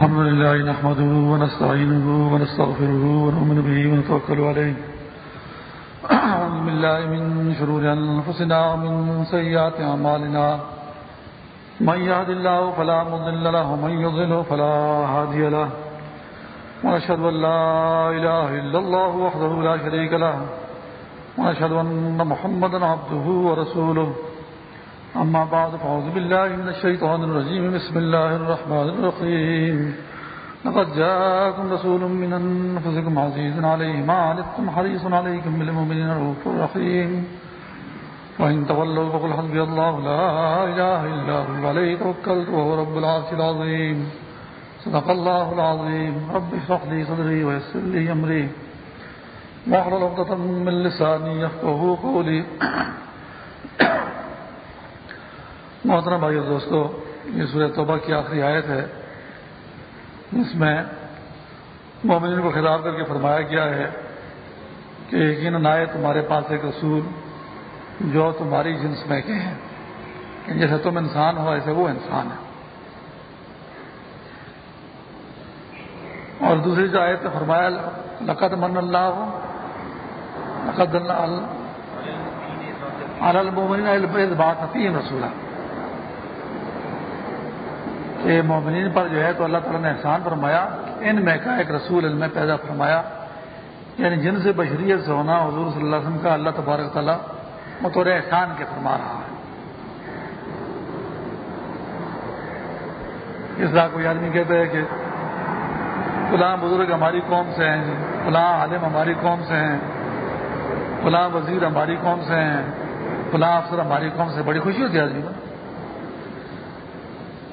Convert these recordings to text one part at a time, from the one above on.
الحمد لله نحمده ونستعينه ونستغفره ونؤمن به ونتوكل عليه. أعوذ بالله من شرور أنفسنا ومن سيئات أعمالنا. من يهد الله فلا مضل له ومن يضله فلا هادي له. ونشهد أن لا إله إلا الله وحده لا شريك له. ونشهد أن محمدا عبده ورسوله. أما بعد فأعوذ بالله من الشيطان الرجيم بسم الله الرحمن الرحيم لقد جاءكم رسول من أنفسكم عزيز عليه ما عنتم حريص عليكم بالمؤمنين رؤوف رحيم وإن تولوا فقل حسبي الله لا إله إلا هو عليه توكلت وهو رب العرش العظيم. صدق الله العظيم. رب اشرح لي صدري ويسر لي أمري. واحلل عقدة من لساني يفقهوا قولي. محترم بھائی دوستو، یہ سورہ توبہ کی آخری آیت ہے۔ اس میں مومنین کو خطاب کر کے فرمایا گیا ہے کہ یقیناً آئے تمہارے پاس ایک رسول جو تمہاری جنس میں کے ہیں۔ یعنی کہ جیسے تم انسان ہو ایسے وہ انسان ہے۔ اور دوسری جو آیت فرمایا، لقد من اللہ ہو لقد المومنین بات حتیم رسولہ مومنین پر جو ہے تو اللہ تعالیٰ نے احسان فرمایا، ان میں کا ایک رسول علم پیدا فرمایا۔ یعنی جن سے بشریت سے ہونا حضور صلی اللہ علیہ وسلم کا اللہ تبارک تعالیٰ مطور احسان کے فرما رہا ہے۔ اس طرح کوئی آدمی کہتے ہیں کہ فلاں بزرگ ہماری قوم سے ہیں، فلاں عالم ہماری قوم سے ہیں، فلاں وزیر ہماری قوم سے ہیں، فلاں افسر ہماری قوم سے، بڑی خوشی ہوتی ہے آدمی کو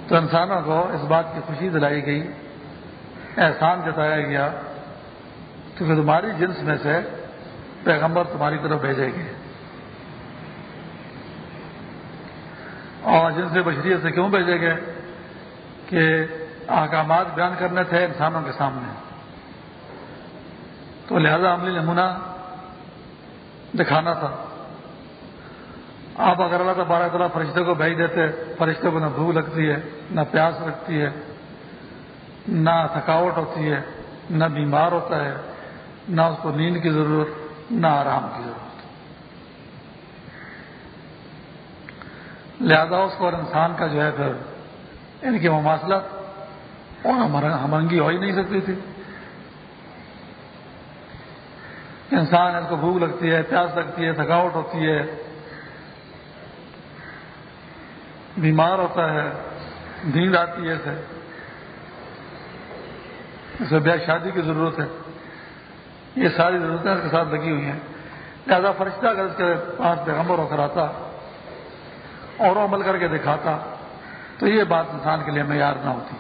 تو انسانوں کو اس بات کی خوشی دلائی گئی، احسان جتایا گیا کیونکہ تمہاری جنس میں سے پیغمبر تمہاری طرف بھیجے گئے۔ اور جن سے بشریت سے کیوں بھیجے گئے؟ کہ احکامات بیان کرنے تھے انسانوں کے سامنے۔ تو لہذا عملی نمونہ دکھانا تھا۔ آپ اگر اللہ تبارہ تعالیٰ فرشتے کو بھیج دیتے فرشتے کو نہ بھوک لگتی ہے، نہ پیاس لگتی ہے، نہ تھکاوٹ ہوتی ہے، نہ بیمار ہوتا ہے، نہ اس کو نیند کی ضرورت، نہ آرام کی ضرورت۔ لہذا اس کو اور انسان کا جو ہے پھر یعنی ان کی مماثلت اور ہمنگی ہو ہی نہیں سکتی تھی۔ انسان اس کو بھوک لگتی ہے، پیاس لگتی ہے، تھکاوٹ ہوتی ہے بیمار ہوتا ہے، نیند آتی ہے اسے۔ اسے بیاہ شادی کی ضرورت ہے۔ یہ ساری ضرورتیں اس کے ساتھ لگی ہوئی ہیں۔ لہٰذا فرشتہ اگر اس کے پاس پیغمبر ہو کر آتا، اور عمل کر کے دکھاتا، تو یہ بات انسان کے لیے معیار نہ ہوتی۔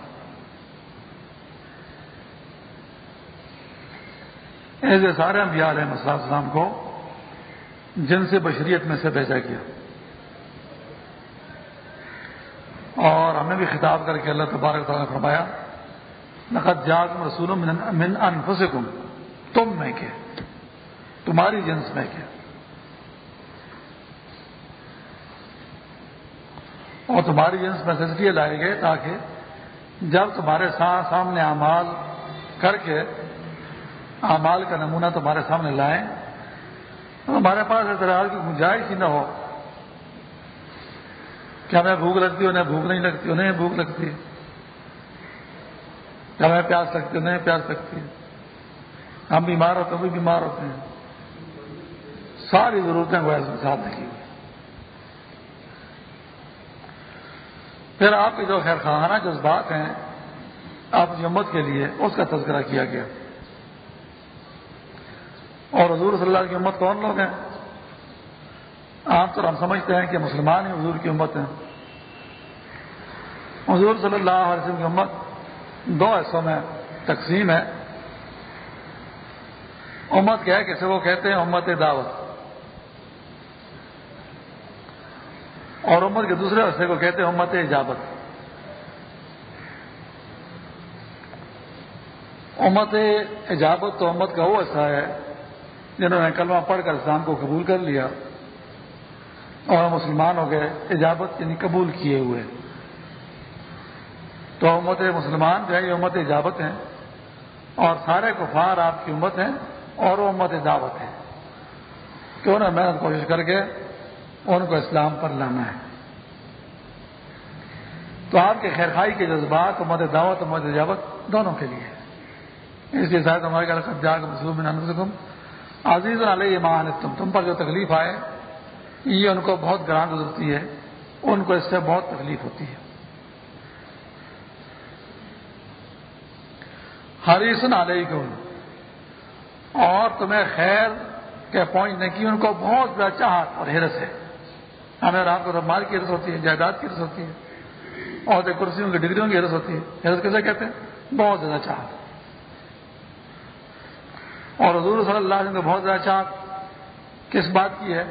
ایسے سارے انبیاء علیہ مسئلہ السلام کو جن سے بشریت میں سے بھیجا گیا اور ہمیں بھی خطاب کر کے اللہ تبارک تعالیٰ نے فرمایا نقد جاگ رسول من انفسکم، تم میں کے، تمہاری جنس میں کے۔ اور تمہاری جنس میں سے لائے گئے تاکہ جب تمہارے سامنے اعمال کر کے اعمال کا نمونہ تمہارے سامنے لائیں، تو ہمارے پاس اعتراض کی گنجائش ہی نہ ہو۔ کیا ہمیں بھوک لگتی انہیں بھوک نہیں لگتی، انہیں بھوک لگتی ہے۔ کیا ہمیں پیاس لگتی انہیں پیاس لگتی ہے۔ ہم بیمار ہوتے ہیں، وہ بھی بیمار ہوتے ہیں۔ ساری ضرورتیں وہ ساتھ لگی ہوئی پھر آپ کے جو خیر خواہانہ جذبات ہیں، آپ کی امت کے لیے اس کا تذکرہ کیا گیا۔ اور حضور صلی اللہ کی امت کون لوگ ہیں؟ عام طور ہم سمجھتے ہیں کہ مسلمان ہی حضور کی امت ہیں۔ حضور صلی اللہ علیہ وسلم کی امت دو حصوں میں تقسیم ہے۔ امت کیا ہے کسی کو کہتے ہیں امت دعوت۔ اور امت کے دوسرے حصے کو کہتے ہیں امت اجابت۔ امت اجابت تو امت کا وہ حصہ ہے جنہوں نے کلمہ پڑھ کر اسلام کو قبول کر لیا۔ اور مسلمان ہو گئے اجابت یعنی قبول کیے ہوئے۔ تو امت مسلمان جو ہے، یہ امت اجابت ہیں۔ اور سارے کفار آپ کی امت ہیں اور وہ امت دعوت ہے کیوں نہ محنت کوشش کر کے ان کو اسلام پر لانا ہے۔ تو آپ کے خیرخائی کے جذبات، امت دعوت، امت اجابت دونوں کے لیے۔ اس لیے شاید ہمارے جا کر عزیز علیہ ایمان تم تم پر جو تکلیف آئے یہ ان کو بہت گران گزرتی ہے، ان کو اس سے بہت تکلیف ہوتی ہے۔ حریصن علیکم، اور تمہیں خیر کے پہنچنے کی ان کو بہت زیادہ چاہت اور ہرس ہے۔ ہمیں رات کو مال کی ہرس ہوتی ہے، جائیداد کی ہرس ہوتی ہے اور کرسیوں کی ڈگریوں کی ہرس ہوتی ہے۔ ہرس کیسے کہتے ہیں؟ بہت زیادہ چاہت۔ اور حضور صلی اللہ علیہ وسلم کو بہت زیادہ چاہت کس بات کی ہے؟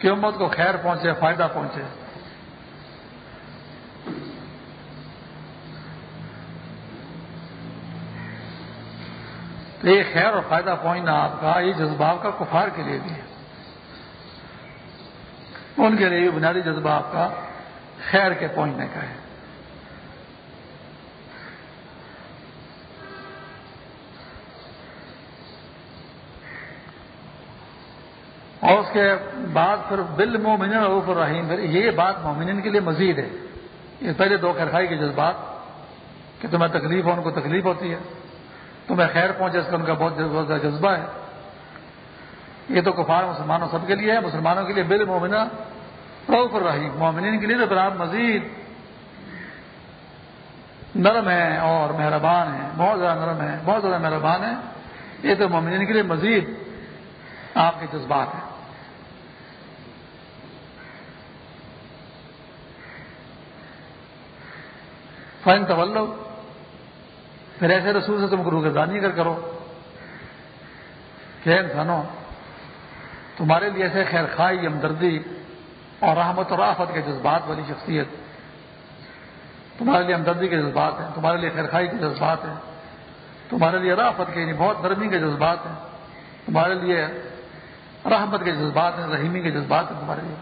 کہ امت کو خیر پہنچے، فائدہ پہنچے۔ تو یہ خیر اور فائدہ پہنچنا آپ کا یہ جذبہ آپ کا کفار کے لیے بھی ہے۔ ان کے لیے یہ بنیادی جذبہ آپ کا خیر کے پہنچنے کا ہے۔ اور اس کے بعد پھر بل مومن روف الرحیم یہ بات مومن کے لیے مزید ہے۔ یہ پہلے دو خیرخائی کے جذبات، کہ تمہیں تکلیف ہو، ان کو تکلیف ہوتی ہے۔ تمہیں خیر پہنچے، اس کا ان کا بہت زیادہ جذبہ ہے۔ یہ تو کفار، مسلمانوں سب کے لیے ہے۔ مسلمانوں کے لیے بل مومنہ روف الرحیم۔ مومنین کے لیے تو براب مزید نرم ہے اور مہربان ہے، بہت زیادہ نرم ہے، بہت زیادہ مہربان ہے۔ یہ تو مومنین کے لیے مزید آپ کے جذبات ہیں۔ فائن طلو پھر ایسے رسول سے تم کو روگردانی کر کرو۔ کہ انسانوں، تمہارے لیے ایسے خیر خائی ہمدردی اور رحمت اور آفت کے جذبات والی شخصیت۔ تمہارے لیے ہمدردی کے جذبات ہیں، تمہارے لیے خیر خائی کے جذبات ہیں۔ تمہارے لیے رافت کے یعنی بہت نرمی کے جذبات ہیں۔ تمہارے لیے رحمت کے جذبات ہیں، رحیمی کے جذبات ہیں تمہارے لیے۔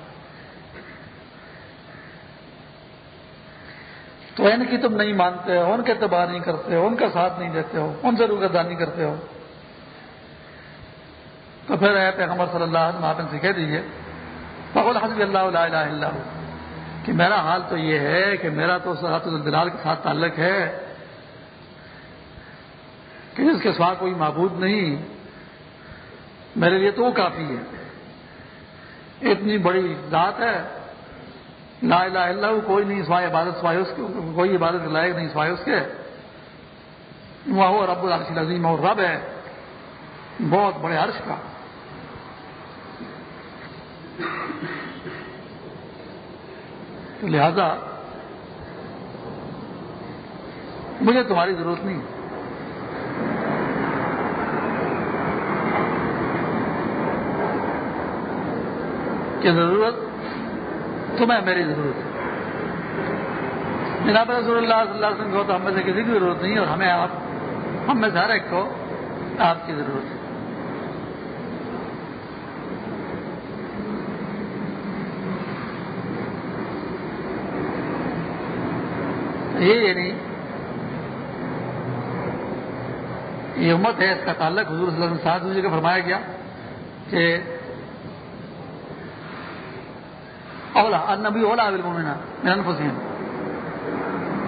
تو ان کی تم نہیں مانتے ہو، ان کے اعتبار نہیں کرتے ہو، ان کا ساتھ نہیں دیتے ہو، ان سے روگردانی کرتے ہو۔ تو پھر اے پیغمبر صلی اللہ علیہ وسلم سے کہہ دیجیے بغل حضب اللہ الہ الا کہ میرا حال تو یہ ہے کہ میرا تو سرحت الدلال کے ساتھ تعلق ہے، کہ جس کے سوا کوئی معبود نہیں، میرے لیے تو وہ کافی ہے۔ اتنی بڑی ذات ہے لا الہ الا اللہ کوئی نہیں سوائے عبادت، سوائے اس کے، کوئی عبادت لائق نہیں سوائے اس کے۔ وہ رب العرش العظیم اور رب ہے۔ بہت بڑے عرش کا۔ لہذا مجھے تمہاری ضرورت نہیں۔ کہ ضرورت تمہیں میری ضرورت ہے۔ جناب رسول اللہ صلی اللہ علیہ وسلم کو تو ہم میں سے کسی کی ضرورت نہیں اور ہمیں آپ ہم میں سے ہر ایک کو آپ کی ضرورت ہے۔ یہ یعنی یہ امت ہے اس کا تعلق حضور صلی اللہ علیہ وسلم ساتھ دوسرے کا فرمایا گیا کہ اولا النبی اولا بالمؤمنہ من انفسهم.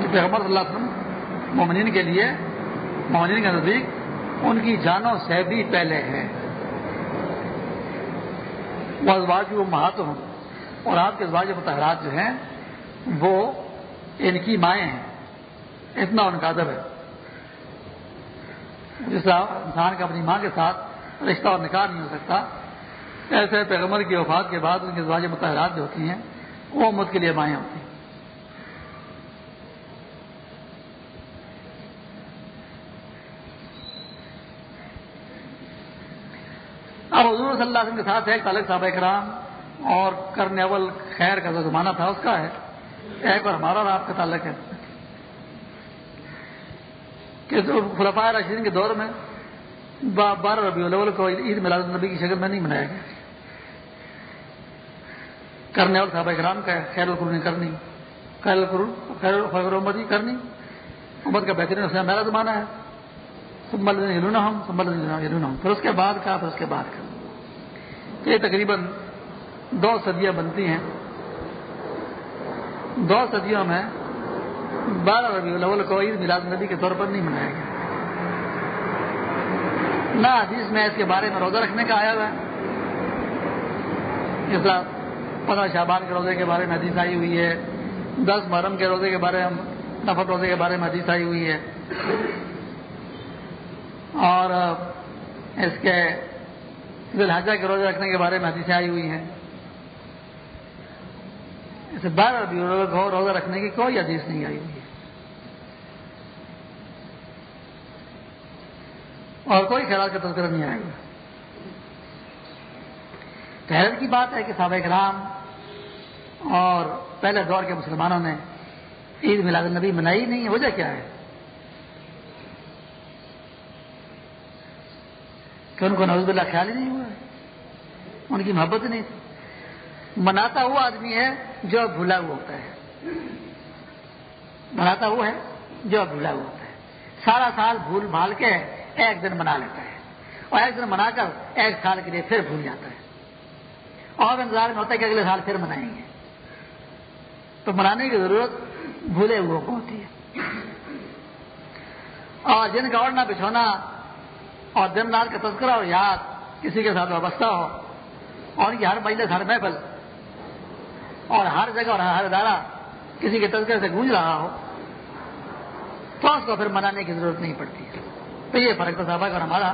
کہ پیغمبر صلی اللہ علیہ وسلم مومنین کے لیے مومنین کے نزدیک ان کی جانوں سے بھی پہلے ہے۔ وہ ازواج وہ مہات ہوں۔ اور آپ کے ازواج متحرات جو ہیں، وہ ان کی مائیں ہیں۔ اتنا ان کا ادب ہے۔ جس طرح انسان کا اپنی ماں کے ساتھ رشتہ اور نکاح نہیں ہو سکتا ایسے پیغمبر کی وفات کے بعد ان کی زواج متحرات جو ہوتی ہیں، وہ امت کے لیے مائیں ہوتی ہیں۔ اب حضور صلی اللہ علیہ وسلم کے ساتھ ایک تعلق صاحب کرام اور کرنے اول خیر کا جو زمانہ تھا، اس کا ہے۔ ایک اور ہمارا اور آپ کا تعلق ہے۔ کہ خلفاء راشدین کے دور میں بارہ ربیع الاول کو عید میلاد النبی کی شکل میں نہیں منایا گیا۔ کرنے اور صحابہ کرام کا خیر القرنی کرنی، خیر القرن خیر الحمدی کرنی، امت کا بہترین حسین میرا زمانہ ہے۔ سمبل ہم سمبل ہم پھر اس کے بعد کا، پھر اس کے بعد کا۔ یہ تقریباً دو صدیاں بنتی ہیں۔ دو صدیوں میں بارہ ربیع الاول کو عید میلاد نبی کے طور پر نہیں منایا گیا۔ نہ حدیث میں اس کے بارے میں روزہ رکھنے کا آیا ہوا ہے۔ جس طرح پندرہ شہبان کے روزے کے بارے میں حدیث آئی ہوئی ہے، دس محرم کے روزے کے بارے میں نفت روزے کے بارے میں حدیث آئی ہوئی ہے۔ اور اس کے دلحجہ کے روزے رکھنے کے بارے میں حدیثیں آئی ہوئی ہیں۔ اسے بارہ بھی روزہ رکھنے کی کوئی حدیث نہیں آئی ہوئی ہے۔ اور کوئی خیال کا تذکرہ نہیں آئے گا حیرت کی بات ہے کہ صحابہ کرام اور پہلے دور کے مسلمانوں نے عید میلاد النبی منائی نہیں ہے وجہ کیا ہے؟ کہ ان کو نوز اللہ خیال ہی نہیں ہوا ہے، ان کی محبت ہی نہیں تھی۔ مناتا ہوا آدمی ہے جو بھولا ہوا ہوتا ہے۔ مناتا ہوا ہے جو بھولا ہوا ہوتا ہے۔ سارا سال بھول بھال کے ایک دن منا لیتا ہے اور ایک دن منا کر ایک سال کے لیے پھر بھول جاتا ہے۔ اور انتظار میں ہوتا ہے کہ اگلے سال پھر منائیں گے۔ تو منانے کی ضرورت بھولے ہوئے کو ہوتی ہے۔ اور جن کا اوڑھنا بچھونا اور دن رات کا تذکرہ اور یاد کسی کے ساتھ وابستہ ہو، اور ان کی ہر مجلس، ہر محفل اور ہر جگہ اور ہر ادارہ کسی کے تذکرے سے گونج رہا ہو، تو اس کو پھر منانے کی ضرورت نہیں پڑتی۔ تو یہ فرق تو صاحب اور ہمارا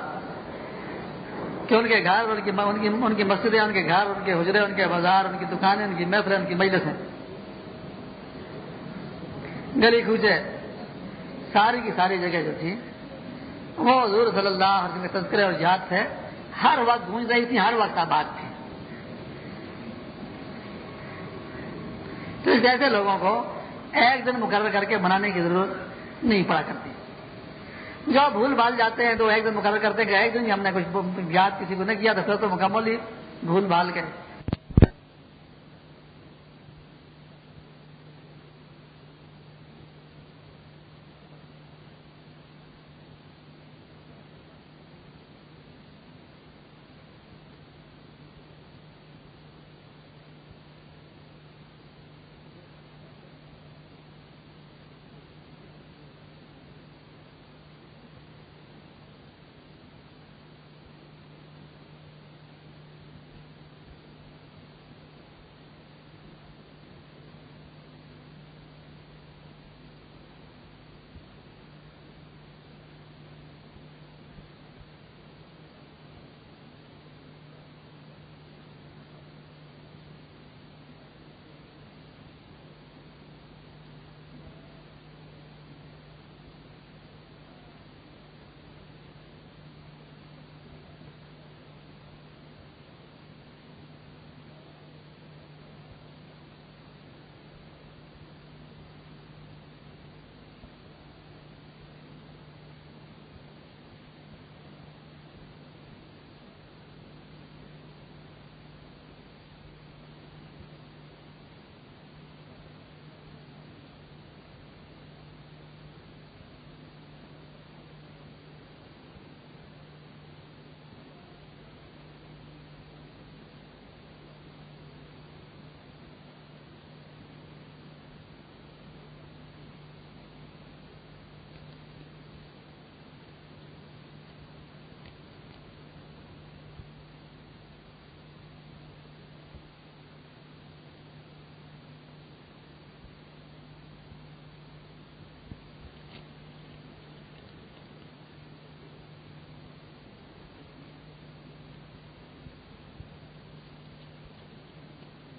کہ ان کے گھر، ان کی ان کی ان کی مسجدیں، ان کے گھر، ان کے حجرے، ان کے بازار، ان کی دکانیں، ان کی محفلیں، ان کی مجلس ہیں گلی کھوچے ساری کی ساری جگہ جو تھی، وہ حضور صلی اللہ علیہ وسلم کے تذکرے اور یاد سے ہر وقت گونج رہی تھی، ہر وقت آباد تھی۔ تو اس جیسے لوگوں کو ایک دن مقرر کر کے منانے کی ضرورت نہیں پڑا کرتی۔ جو بھول بھال جاتے ہیں تو ایک دن مقرر کرتے ہیں کہ ایک دن ہم نے کچھ یاد کسی کو نہیں کیا تھا تو مکمل ہی بھول بھال کے